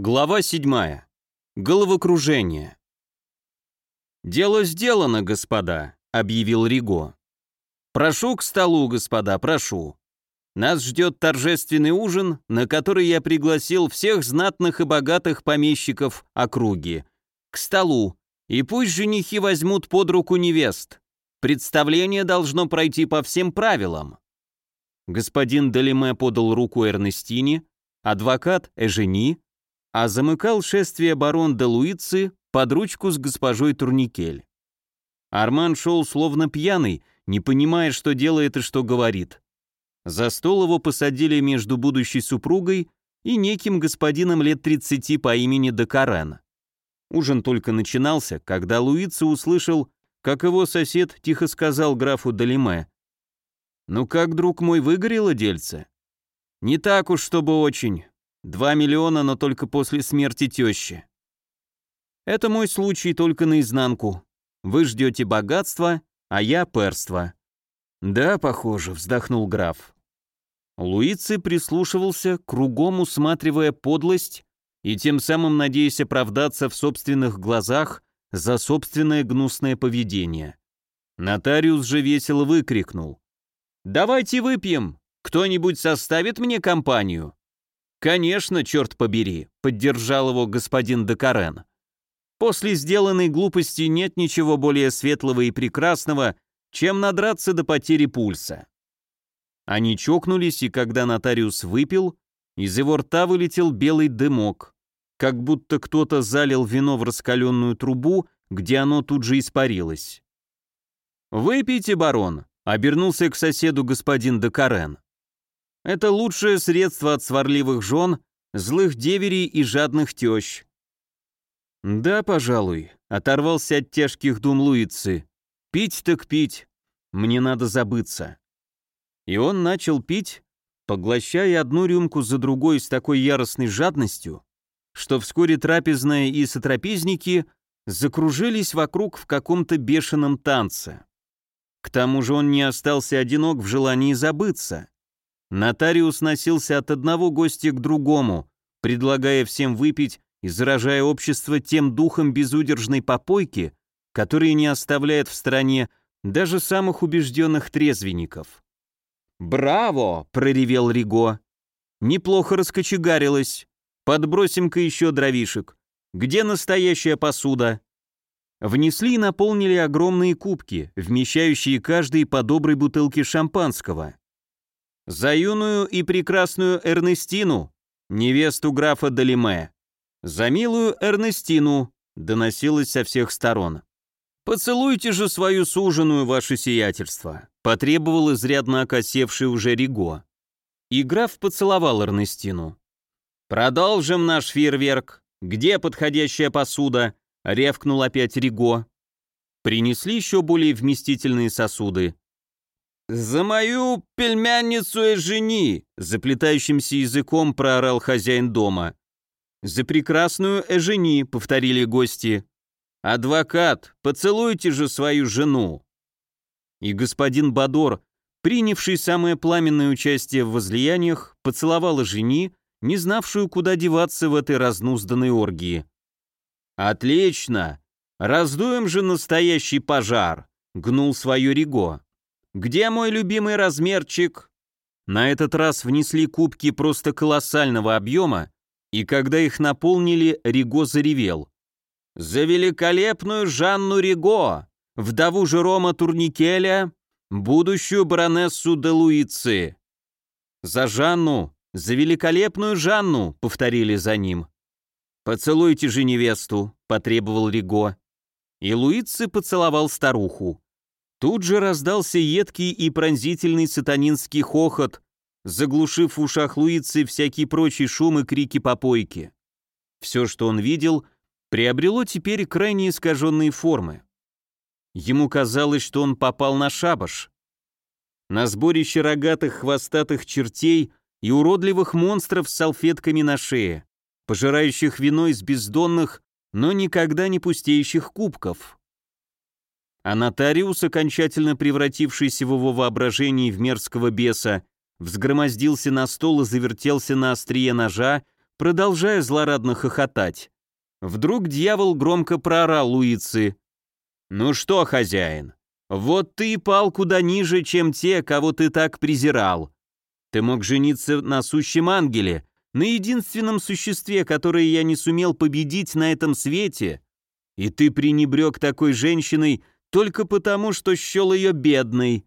Глава 7. Головокружение. «Дело сделано, господа», — объявил Риго. «Прошу к столу, господа, прошу. Нас ждет торжественный ужин, на который я пригласил всех знатных и богатых помещиков округи. К столу. И пусть женихи возьмут под руку невест. Представление должно пройти по всем правилам». Господин Далиме подал руку Эрнестине, адвокат Эжени, а замыкал шествие барон де Луицы под ручку с госпожой Турникель. Арман шел словно пьяный, не понимая, что делает и что говорит. За стол его посадили между будущей супругой и неким господином лет 30 по имени Декарен. Ужин только начинался, когда Луица услышал, как его сосед тихо сказал графу Далиме. «Ну как, друг мой, выгорело дельце?» «Не так уж, чтобы очень. Два миллиона, но только после смерти тещи. Это мой случай только наизнанку. Вы ждете богатства, а я перства. Да, похоже, вздохнул граф. Луици прислушивался, кругом усматривая подлость и тем самым надеясь оправдаться в собственных глазах за собственное гнусное поведение. Нотариус же весело выкрикнул. «Давайте выпьем! Кто-нибудь составит мне компанию?» «Конечно, черт побери», — поддержал его господин Декарен. «После сделанной глупости нет ничего более светлого и прекрасного, чем надраться до потери пульса». Они чокнулись, и когда нотариус выпил, из его рта вылетел белый дымок, как будто кто-то залил вино в раскаленную трубу, где оно тут же испарилось. «Выпейте, барон», — обернулся к соседу господин Декарен. Это лучшее средство от сварливых жен, злых деверей и жадных тещ. Да, пожалуй, оторвался от тяжких дум Луицы. Пить так пить, мне надо забыться. И он начал пить, поглощая одну рюмку за другой с такой яростной жадностью, что вскоре трапезная и сотрапезники закружились вокруг в каком-то бешеном танце. К тому же он не остался одинок в желании забыться. Нотариус носился от одного гостя к другому, предлагая всем выпить и заражая общество тем духом безудержной попойки, который не оставляет в стране даже самых убежденных трезвенников. «Браво!» — проревел Риго. «Неплохо раскочегарилось. Подбросим-ка еще дровишек. Где настоящая посуда?» Внесли и наполнили огромные кубки, вмещающие каждый по доброй бутылке шампанского. За юную и прекрасную Эрнестину, невесту графа Далиме. За милую Эрнестину, доносилось со всех сторон. «Поцелуйте же свою суженую, ваше сиятельство», потребовал изрядно окосевший уже Риго. И граф поцеловал Эрнестину. «Продолжим наш фейерверк. Где подходящая посуда?» — ревкнул опять Риго. Принесли еще более вместительные сосуды. «За мою пельменницу и жени!» — заплетающимся языком проорал хозяин дома. «За прекрасную Эжени», — повторили гости. «Адвокат, поцелуйте же свою жену!» И господин Бадор, принявший самое пламенное участие в возлияниях, поцеловал жени, не знавшую, куда деваться в этой разнузданной оргии. «Отлично! Раздуем же настоящий пожар!» — гнул свое Риго. Где мой любимый размерчик?» На этот раз внесли кубки просто колоссального объема, и когда их наполнили, Риго заревел. «За великолепную Жанну Риго, вдову Жерома Турникеля, будущую баронессу де Луицы!» «За Жанну, за великолепную Жанну!» — повторили за ним. «Поцелуйте же невесту», — потребовал Риго. И Луицы поцеловал старуху. Тут же раздался едкий и пронзительный сатанинский хохот, заглушив в ушах Луицы всякий прочий шум и крики попойки. Все, что он видел, приобрело теперь крайне искаженные формы. Ему казалось, что он попал на шабаш. На сборище рогатых хвостатых чертей и уродливых монстров с салфетками на шее, пожирающих вино из бездонных, но никогда не пустеющих кубков а нотариус, окончательно превратившийся в его воображении в мерзкого беса, взгромоздился на стол и завертелся на острие ножа, продолжая злорадно хохотать. Вдруг дьявол громко проорал Луицы. «Ну что, хозяин, вот ты и пал куда ниже, чем те, кого ты так презирал. Ты мог жениться на сущем ангеле, на единственном существе, которое я не сумел победить на этом свете, и ты пренебрег такой женщиной только потому, что счел ее бедной.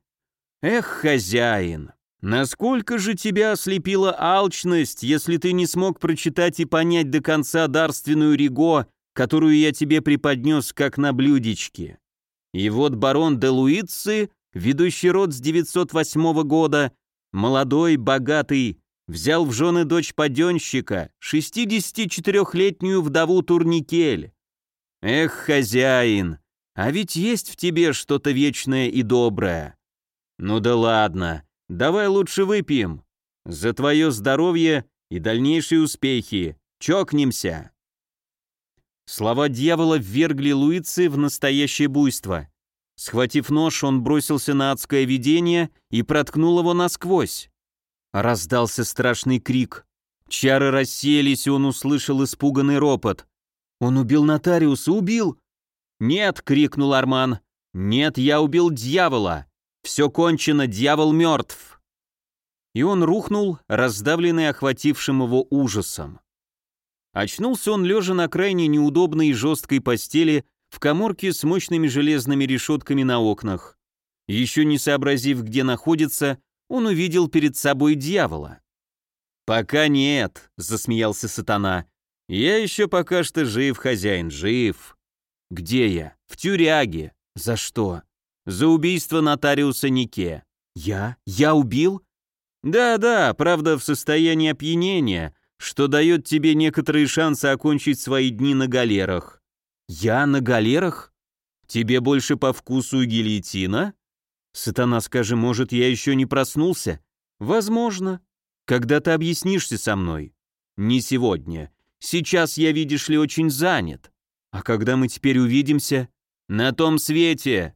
Эх, хозяин, насколько же тебя ослепила алчность, если ты не смог прочитать и понять до конца дарственную Риго, которую я тебе преподнес как на блюдечке. И вот барон де Луици, ведущий род с 908 года, молодой, богатый, взял в жены дочь паденщика, 64-летнюю вдову Турникель. Эх, хозяин, а ведь есть в тебе что-то вечное и доброе. Ну да ладно, давай лучше выпьем. За твое здоровье и дальнейшие успехи. Чокнемся. Слова дьявола ввергли Луицы в настоящее буйство. Схватив нож, он бросился на адское видение и проткнул его насквозь. Раздался страшный крик. Чары рассеялись, и он услышал испуганный ропот. «Он убил нотариуса, убил!» «Нет!» — крикнул Арман. «Нет, я убил дьявола!» Все кончено, дьявол мертв!» И он рухнул, раздавленный охватившим его ужасом. Очнулся он лежа на крайне неудобной и жесткой постели в коморке с мощными железными решетками на окнах. Еще не сообразив, где находится, он увидел перед собой дьявола. «Пока нет», — засмеялся сатана. «Я еще пока что жив, хозяин, жив». «Где я?» «В тюряге». «За что?» За убийство нотариуса Нике. Я? Я убил? Да-да, правда, в состоянии опьянения, что дает тебе некоторые шансы окончить свои дни на галерах. Я на галерах? Тебе больше по вкусу гильотина? Сатана, скажи, может, я еще не проснулся? Возможно. Когда ты объяснишься со мной? Не сегодня. Сейчас я, видишь ли, очень занят. А когда мы теперь увидимся? На том свете.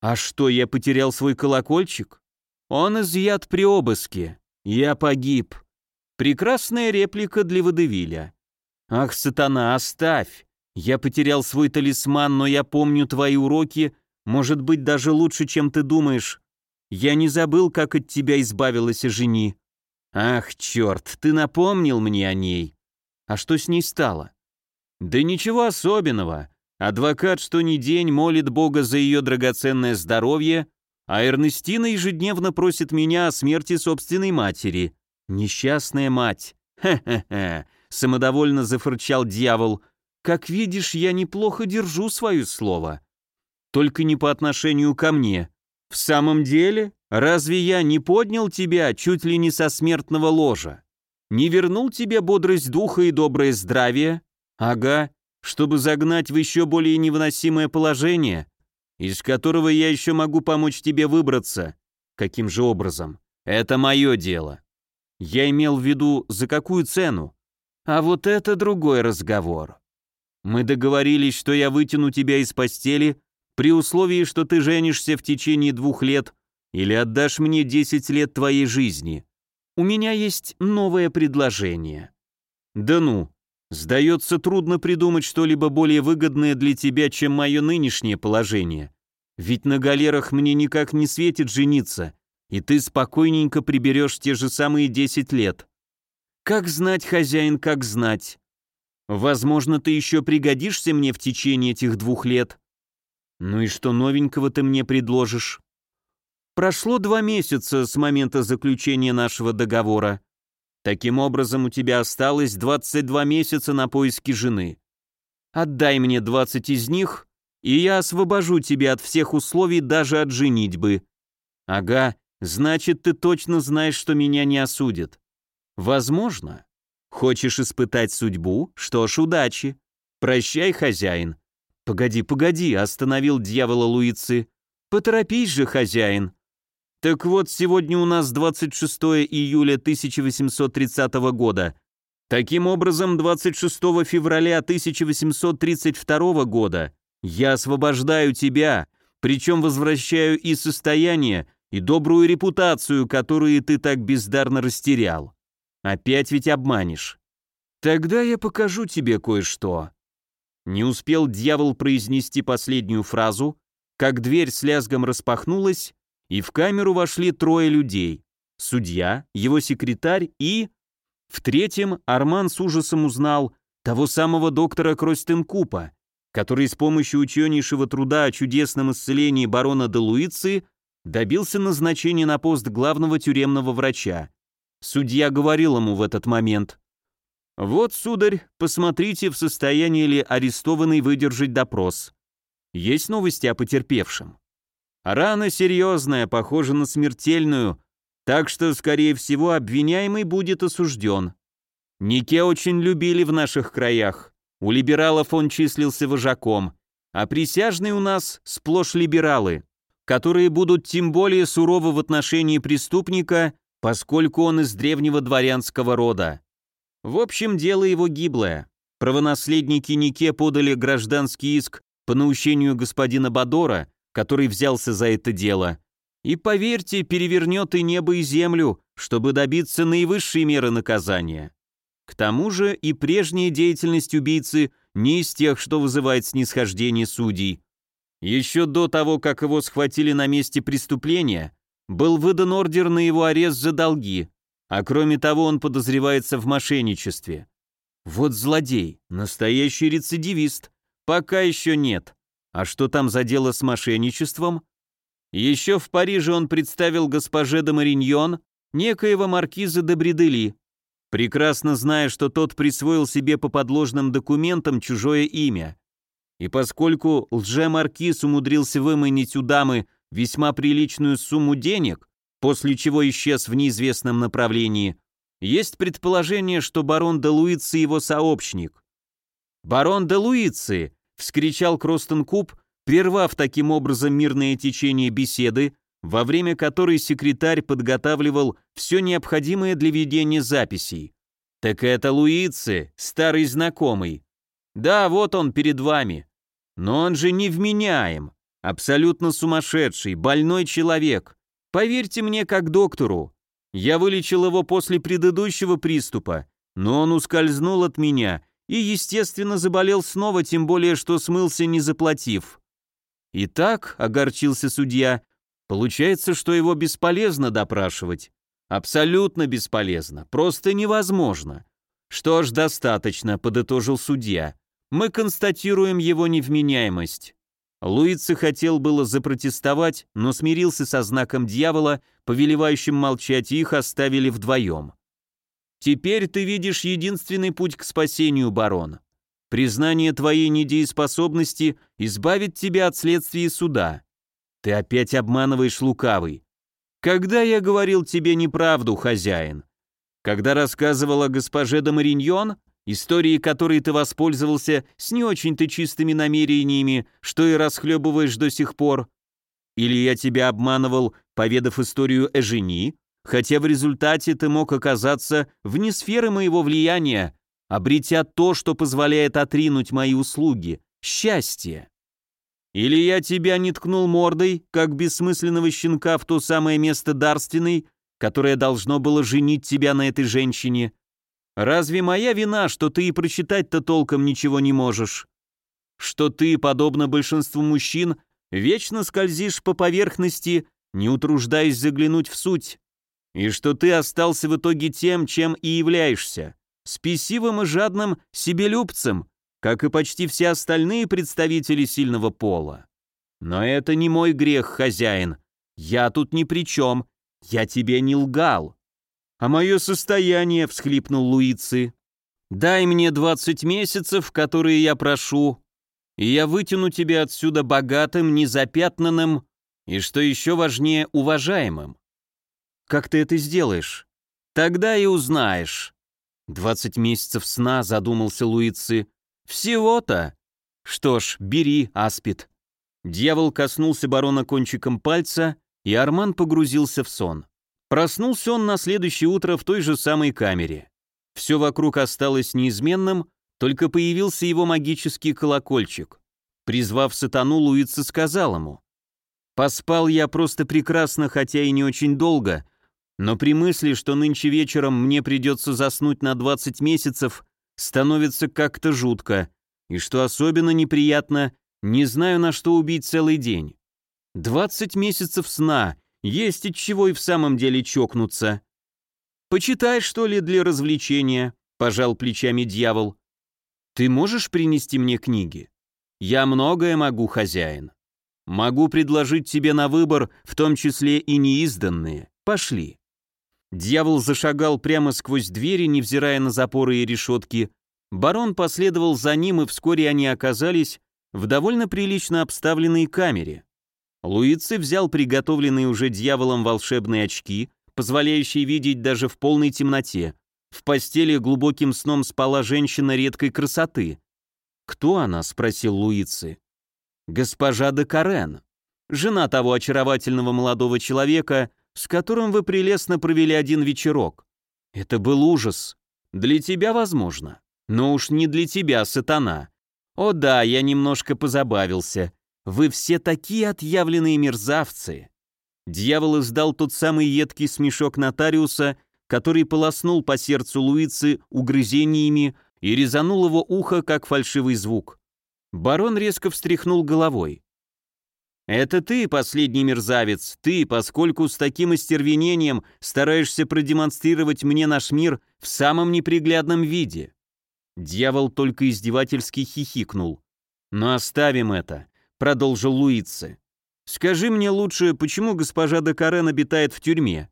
А что, я потерял свой колокольчик? Он изъят при обыске. Я погиб. Прекрасная реплика для Водевиля. Ах, сатана, оставь. Я потерял свой талисман, но я помню твои уроки, может быть, даже лучше, чем ты думаешь. Я не забыл, как от тебя избавилась жени. Ах, черт, ты напомнил мне о ней. А что с ней стало? Да ничего особенного. Адвокат что ни день молит Бога за ее драгоценное здоровье, а Эрнестина ежедневно просит меня о смерти собственной матери. Несчастная мать. Хе-хе-хе, самодовольно зафырчал дьявол. Как видишь, я неплохо держу свое слово. Только не по отношению ко мне. В самом деле, разве я не поднял тебя чуть ли не со смертного ложа? Не вернул тебе бодрость духа и доброе здравие? Ага, чтобы загнать в еще более невыносимое положение, из которого я еще могу помочь тебе выбраться. Каким же образом? Это мое дело. Я имел в виду, за какую цену? А вот это другой разговор. Мы договорились, что я вытяну тебя из постели при условии, что ты женишься в течение двух лет или отдашь мне 10 лет твоей жизни. У меня есть новое предложение. Да ну, Сдается, трудно придумать что-либо более выгодное для тебя, чем мое нынешнее положение. Ведь на галерах мне никак не светит жениться, и ты спокойненько приберешь те же самые 10 лет. Как знать, хозяин, как знать. Возможно, ты еще пригодишься мне в течение этих двух лет. Ну и что новенького ты мне предложишь? Прошло два месяца с момента заключения нашего договора. Таким образом, у тебя осталось 22 месяца на поиски жены. Отдай мне 20 из них, и я освобожу тебя от всех условий, даже от женитьбы. Ага, значит, ты точно знаешь, что меня не осудят. Возможно. Хочешь испытать судьбу? Что ж, удачи. Прощай, хозяин. Погоди, погоди, остановил дьявола Луицы. Поторопись же, хозяин. Так вот, сегодня у нас 26 июля 1830 года. Таким образом, 26 февраля 1832 года я освобождаю тебя, причем возвращаю и состояние, и добрую репутацию, которую ты так бездарно растерял. Опять ведь обманешь. «Тогда я покажу тебе кое-что». Не успел дьявол произнести последнюю фразу, как дверь с лязгом распахнулась, и в камеру вошли трое людей. Судья, его секретарь и... В третьем Арман с ужасом узнал того самого доктора Кростенкупа, который с помощью ученейшего труда о чудесном исцелении барона де Луицы добился назначения на пост главного тюремного врача. Судья говорил ему в этот момент, «Вот, сударь, посмотрите, в состоянии ли арестованный выдержать допрос. Есть новости о потерпевшем. Рана серьезная, похожа на смертельную, так что, скорее всего, обвиняемый будет осужден. Нике очень любили в наших краях. У либералов он числился вожаком, а присяжные у нас сплошь либералы, которые будут тем более суровы в отношении преступника, поскольку он из древнего дворянского рода. В общем, дело его гиблое. Правонаследники Нике подали гражданский иск по наущению господина Бадора, который взялся за это дело, и, поверьте, перевернет и небо, и землю, чтобы добиться наивысшей меры наказания. К тому же и прежняя деятельность убийцы не из тех, что вызывает снисхождение судей. Еще до того, как его схватили на месте преступления, был выдан ордер на его арест за долги, а кроме того он подозревается в мошенничестве. Вот злодей, настоящий рецидивист, пока еще нет. А что там за дело с мошенничеством? Еще в Париже он представил госпоже де Мариньон некоего маркиза де Бредели, прекрасно зная, что тот присвоил себе по подложным документам чужое имя. И поскольку лже-маркиз умудрился выманить у дамы весьма приличную сумму денег, после чего исчез в неизвестном направлении, есть предположение, что барон де Луици его сообщник. «Барон де Луици!» — вскричал Кростен Куб, прервав таким образом мирное течение беседы, во время которой секретарь подготавливал все необходимое для ведения записей. «Так это Луицы, старый знакомый. Да, вот он перед вами. Но он же невменяем, абсолютно сумасшедший, больной человек. Поверьте мне как доктору. Я вылечил его после предыдущего приступа, но он ускользнул от меня и, естественно, заболел снова, тем более, что смылся, не заплатив. Итак, огорчился судья, получается, что его бесполезно допрашивать. Абсолютно бесполезно, просто невозможно. Что ж, достаточно, подытожил судья. Мы констатируем его невменяемость. Луица хотел было запротестовать, но смирился со знаком дьявола, повелевающим молчать, и их оставили вдвоем. «Теперь ты видишь единственный путь к спасению, барон. Признание твоей недееспособности избавит тебя от следствия суда. Ты опять обманываешь лукавый. Когда я говорил тебе неправду, хозяин? Когда рассказывал о госпоже де Мариньон, истории которой ты воспользовался с не очень-то чистыми намерениями, что и расхлебываешь до сих пор? Или я тебя обманывал, поведав историю Эжени, хотя в результате ты мог оказаться вне сферы моего влияния, обретя то, что позволяет отринуть мои услуги — счастье. Или я тебя не ткнул мордой, как бессмысленного щенка в то самое место дарственной, которое должно было женить тебя на этой женщине. Разве моя вина, что ты и прочитать-то толком ничего не можешь? Что ты, подобно большинству мужчин, вечно скользишь по поверхности, не утруждаясь заглянуть в суть, и что ты остался в итоге тем, чем и являешься спесивым и жадным себелюбцем, как и почти все остальные представители сильного пола. Но это не мой грех, хозяин. Я тут ни при чем. Я тебе не лгал. А мое состояние, всхлипнул Луицы. Дай мне двадцать месяцев, которые я прошу, и я вытяну тебя отсюда богатым, незапятнанным и, что еще важнее, уважаемым. Как ты это сделаешь? Тогда и узнаешь. «Двадцать месяцев сна», — задумался Луицы. «Всего-то?» «Что ж, бери, аспид». Дьявол коснулся барона кончиком пальца, и Арман погрузился в сон. Проснулся он на следующее утро в той же самой камере. Все вокруг осталось неизменным, только появился его магический колокольчик. Призвав сатану, Луица сказал ему. «Поспал я просто прекрасно, хотя и не очень долго, но при мысли, что нынче вечером мне придется заснуть на 20 месяцев, становится как-то жутко, и что особенно неприятно, не знаю, на что убить целый день. Двадцать месяцев сна, есть от чего и в самом деле чокнуться. «Почитай, что ли, для развлечения», — пожал плечами дьявол. «Ты можешь принести мне книги?» «Я многое могу, хозяин. Могу предложить тебе на выбор, в том числе и неизданные. Пошли». Дьявол зашагал прямо сквозь двери, невзирая на запоры и решетки. Барон последовал за ним, и вскоре они оказались в довольно прилично обставленной камере. Луици взял приготовленные уже дьяволом волшебные очки, позволяющие видеть даже в полной темноте. В постели глубоким сном спала женщина редкой красоты. «Кто она?» — спросил Луици. «Госпожа де Карен, жена того очаровательного молодого человека, с которым вы прелестно провели один вечерок. Это был ужас. Для тебя, возможно. Но уж не для тебя, сатана. О да, я немножко позабавился. Вы все такие отъявленные мерзавцы!» Дьявол издал тот самый едкий смешок нотариуса, который полоснул по сердцу Луицы угрызениями и резанул его ухо, как фальшивый звук. Барон резко встряхнул головой. «Это ты, последний мерзавец, ты, поскольку с таким остервенением стараешься продемонстрировать мне наш мир в самом неприглядном виде». Дьявол только издевательски хихикнул. «Но оставим это продолжил Луице. «Скажи мне лучше, почему госпожа де Карен обитает в тюрьме?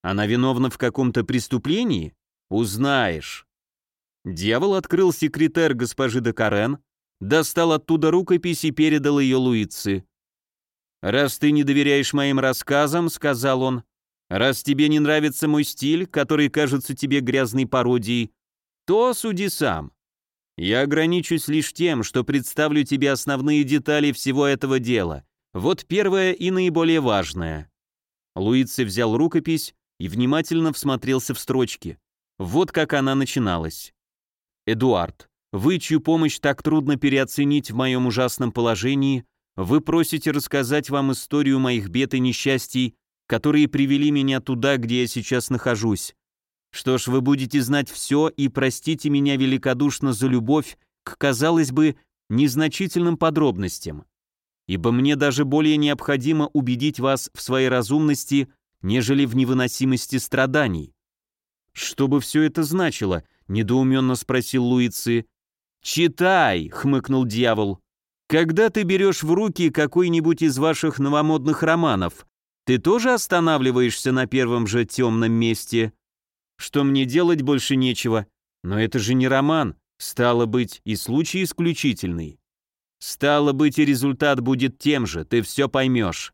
Она виновна в каком-то преступлении? Узнаешь». Дьявол открыл секретарь госпожи де Карен, достал оттуда рукопись и передал ее Луице. «Раз ты не доверяешь моим рассказам», — сказал он, «раз тебе не нравится мой стиль, который кажется тебе грязной пародией, то суди сам. Я ограничусь лишь тем, что представлю тебе основные детали всего этого дела. Вот первое и наиболее важное». Луици взял рукопись и внимательно всмотрелся в строчки. Вот как она начиналась. «Эдуард, вы, чью помощь так трудно переоценить в моем ужасном положении, вы просите рассказать вам историю моих бед и несчастий, которые привели меня туда, где я сейчас нахожусь. Что ж, вы будете знать все и простите меня великодушно за любовь к, казалось бы, незначительным подробностям. Ибо мне даже более необходимо убедить вас в своей разумности, нежели в невыносимости страданий. «Что бы все это значило?» — недоуменно спросил Луицы. «Читай!» — хмыкнул дьявол. «Когда ты берешь в руки какой-нибудь из ваших новомодных романов, ты тоже останавливаешься на первом же темном месте?» что мне делать больше нечего. Но это же не роман, стало быть, и случай исключительный. Стало быть, и результат будет тем же, ты все поймешь.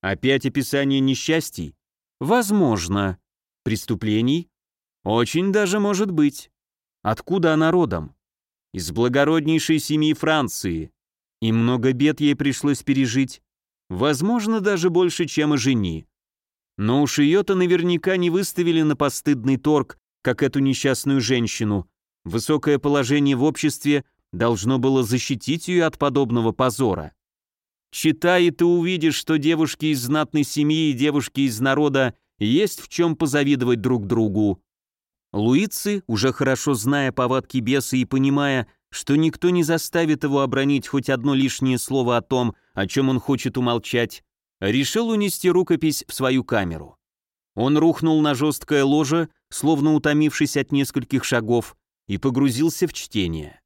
Опять описание несчастий? Возможно. Преступлений? Очень даже может быть. Откуда она родом? Из благороднейшей семьи Франции. И много бед ей пришлось пережить. Возможно, даже больше, чем и жени. Но уж ее-то наверняка не выставили на постыдный торг, как эту несчастную женщину. Высокое положение в обществе должно было защитить ее от подобного позора. Читай, и ты увидишь, что девушки из знатной семьи и девушки из народа есть в чем позавидовать друг другу. Луицы, уже хорошо зная повадки беса и понимая, что никто не заставит его обронить хоть одно лишнее слово о том, о чем он хочет умолчать, решил унести рукопись в свою камеру. Он рухнул на жесткое ложе, словно утомившись от нескольких шагов, и погрузился в чтение.